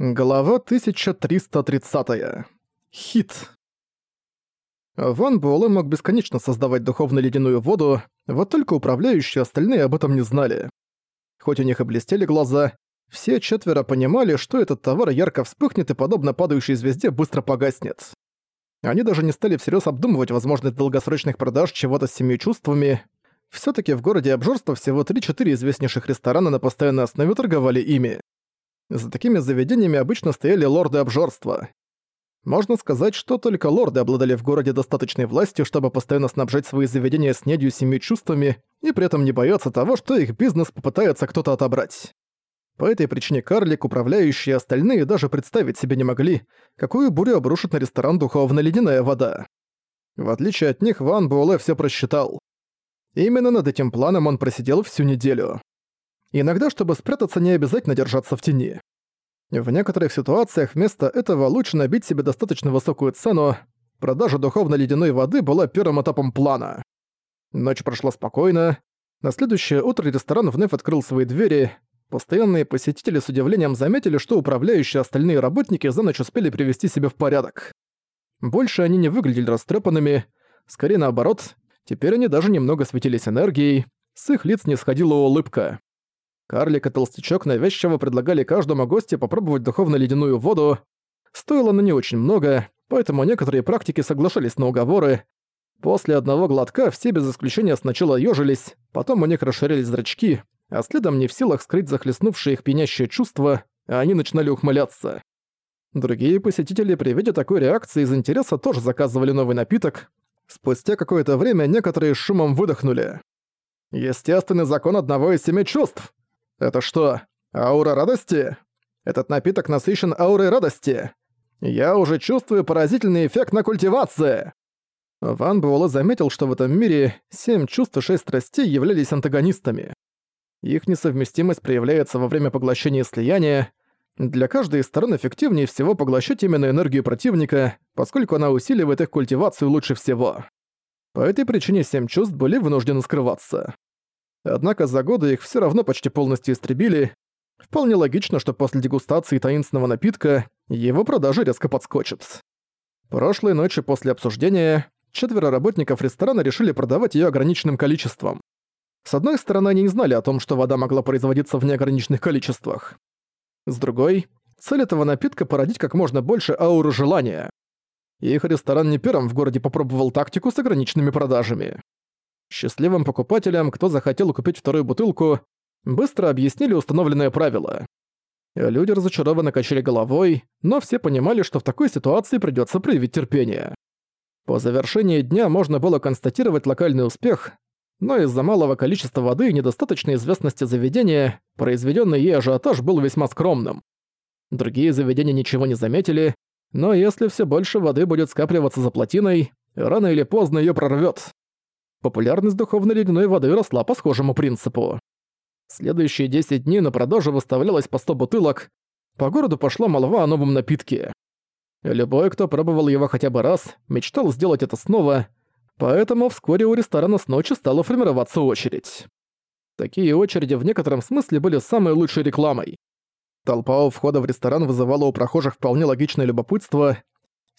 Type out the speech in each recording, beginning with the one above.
Глава 1330. Хит. Ван Буэлэ мог бесконечно создавать духовно-ледяную воду, вот только управляющие остальные об этом не знали. Хоть у них и блестели глаза, все четверо понимали, что этот товар ярко вспыхнет и, подобно падающей звезде, быстро погаснет. Они даже не стали всерьез обдумывать возможность долгосрочных продаж чего-то с семью чувствами. все таки в городе обжорства всего 3-4 известнейших ресторана на постоянной основе торговали ими. За такими заведениями обычно стояли лорды обжорства. Можно сказать, что только лорды обладали в городе достаточной властью, чтобы постоянно снабжать свои заведения с недью семи чувствами и при этом не бояться того, что их бизнес попытается кто-то отобрать. По этой причине карлик, управляющие и остальные даже представить себе не могли, какую бурю обрушит на ресторан духовно-ледяная вода. В отличие от них, Ван Буэлэ всё просчитал. Именно над этим планом он просидел всю неделю. Иногда, чтобы спрятаться, не обязательно держаться в тени. В некоторых ситуациях вместо этого лучше набить себе достаточно высокую цену. Продажа духовно-ледяной воды была первым этапом плана. Ночь прошла спокойно. На следующее утро ресторан вновь открыл свои двери. Постоянные посетители с удивлением заметили, что управляющие остальные работники за ночь успели привести себя в порядок. Больше они не выглядели растрепанными, скорее наоборот, теперь они даже немного светились энергией, с их лиц не сходила улыбка. Карлик и Толстячок навязчиво предлагали каждому гостю попробовать духовно-ледяную воду. Стоило на не очень много, поэтому некоторые практики соглашались на уговоры. После одного глотка все без исключения сначала ёжились, потом у них расширялись зрачки, а следом не в силах скрыть захлестнувшие их пьянящее чувство, они начинали ухмыляться. Другие посетители при виде такой реакции из интереса тоже заказывали новый напиток. Спустя какое-то время некоторые с шумом выдохнули. Естественный закон одного из семи чувств. Это что, аура радости? Этот напиток насыщен аурой радости. Я уже чувствую поразительный эффект на культивации. Ван Буэлэ заметил, что в этом мире семь чувств и шесть страстей являлись антагонистами. Их несовместимость проявляется во время поглощения и слияния. Для каждой из сторон эффективнее всего поглощать именно энергию противника, поскольку она усиливает их культивацию лучше всего. По этой причине семь чувств были вынуждены скрываться. Однако за годы их все равно почти полностью истребили. Вполне логично, что после дегустации таинственного напитка его продажи резко подскочат. Прошлой ночью после обсуждения четверо работников ресторана решили продавать ее ограниченным количеством. С одной стороны, они не знали о том, что вода могла производиться в неограниченных количествах. С другой, цель этого напитка — породить как можно больше ауру желания. Их ресторан не первым в городе попробовал тактику с ограниченными продажами. Счастливым покупателям, кто захотел купить вторую бутылку, быстро объяснили установленное правило. Люди разочарованно качали головой, но все понимали, что в такой ситуации придётся проявить терпение. По завершении дня можно было констатировать локальный успех, но из-за малого количества воды и недостаточной известности заведения, произведённый ей ажиотаж был весьма скромным. Другие заведения ничего не заметили, но если все больше воды будет скапливаться за плотиной, рано или поздно её прорвёт популярность духовной ледяной воды росла по схожему принципу. Следующие 10 дней на продажу выставлялось по 100 бутылок, по городу пошла молва о новом напитке. Любой, кто пробовал его хотя бы раз, мечтал сделать это снова, поэтому вскоре у ресторана с ночи стала формироваться очередь. Такие очереди в некотором смысле были самой лучшей рекламой. Толпа у входа в ресторан вызывала у прохожих вполне логичное любопытство.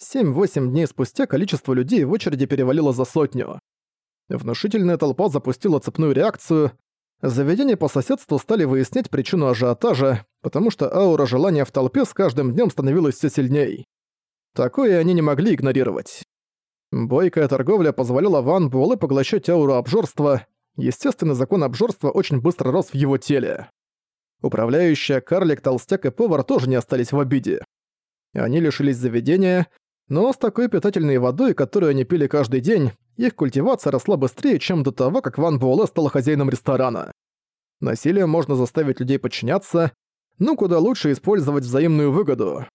7-8 дней спустя количество людей в очереди перевалило за сотню. Внушительная толпа запустила цепную реакцию. Заведения по соседству стали выяснять причину ажиотажа, потому что аура желания в толпе с каждым днем становилась все сильней. Такое они не могли игнорировать. Бойкая торговля позволяла Ван Буэлэ поглощать ауру обжорства. Естественный закон обжорства очень быстро рос в его теле. Управляющая, карлик, толстяк и повар тоже не остались в обиде. Они лишились заведения, но с такой питательной водой, которую они пили каждый день, их культивация росла быстрее, чем до того, как Ван Буэлэ стал хозяином ресторана. Насилием можно заставить людей подчиняться, но куда лучше использовать взаимную выгоду.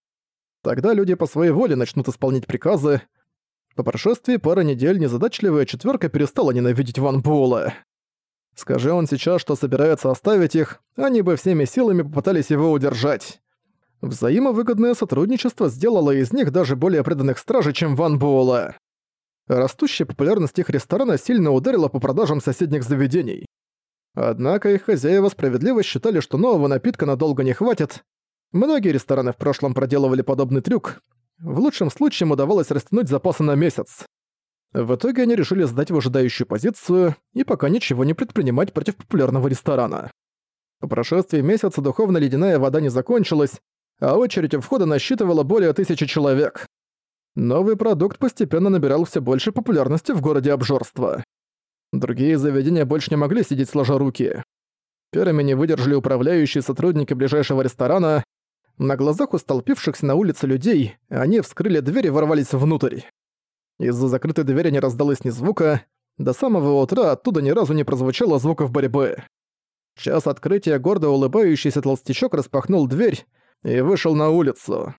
Тогда люди по своей воле начнут исполнять приказы. По прошествии пары недель незадачливая четверка перестала ненавидеть Ван Буэлэ. Скажи он сейчас, что собирается оставить их, они бы всеми силами попытались его удержать. Взаимовыгодное сотрудничество сделало из них даже более преданных стражей, чем Ван Буэлла. Растущая популярность их ресторана сильно ударила по продажам соседних заведений. Однако их хозяева справедливо считали, что нового напитка надолго не хватит. Многие рестораны в прошлом проделывали подобный трюк. В лучшем случае им удавалось растянуть запасы на месяц. В итоге они решили сдать в ожидающую позицию и пока ничего не предпринимать против популярного ресторана. По прошествии месяца духовно-ледяная вода не закончилась, а очередь у входа насчитывала более тысячи человек. Новый продукт постепенно набирал все больше популярности в городе обжорства. Другие заведения больше не могли сидеть сложа руки. Первыми не выдержали управляющие сотрудники ближайшего ресторана. На глазах у столпившихся на улице людей они вскрыли дверь и ворвались внутрь. Из-за закрытой двери не раздалось ни звука, до самого утра оттуда ни разу не прозвучало звуков борьбы. час открытия гордо улыбающийся толстячок распахнул дверь и вышел на улицу.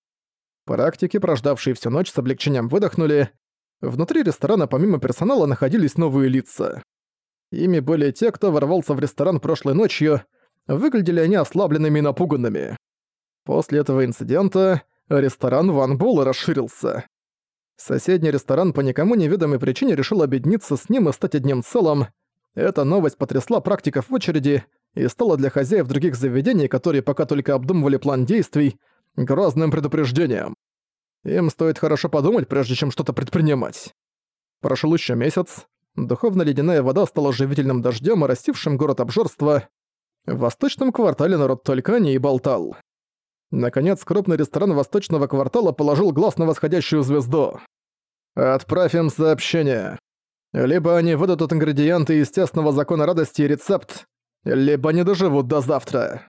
Практики, прождавшие всю ночь, с облегчением выдохнули. Внутри ресторана помимо персонала находились новые лица. Ими были те, кто ворвался в ресторан прошлой ночью, выглядели они ослабленными и напуганными. После этого инцидента ресторан Ван Була расширился. Соседний ресторан по никому неведомой причине решил объединиться с ним и стать одним целым. Эта новость потрясла практиков в очереди и стала для хозяев других заведений, которые пока только обдумывали план действий, грозным предупреждением. Им стоит хорошо подумать, прежде чем что-то предпринимать. Прошел еще месяц. Духовно-ледяная вода стала живительным дождем, оростившим город обжорства. В восточном квартале народ только не и болтал. Наконец, крупный ресторан восточного квартала положил глаз на восходящую звезду. «Отправь им сообщение. Либо они выдадут ингредиенты естественного закона радости и рецепт, либо не доживут до завтра».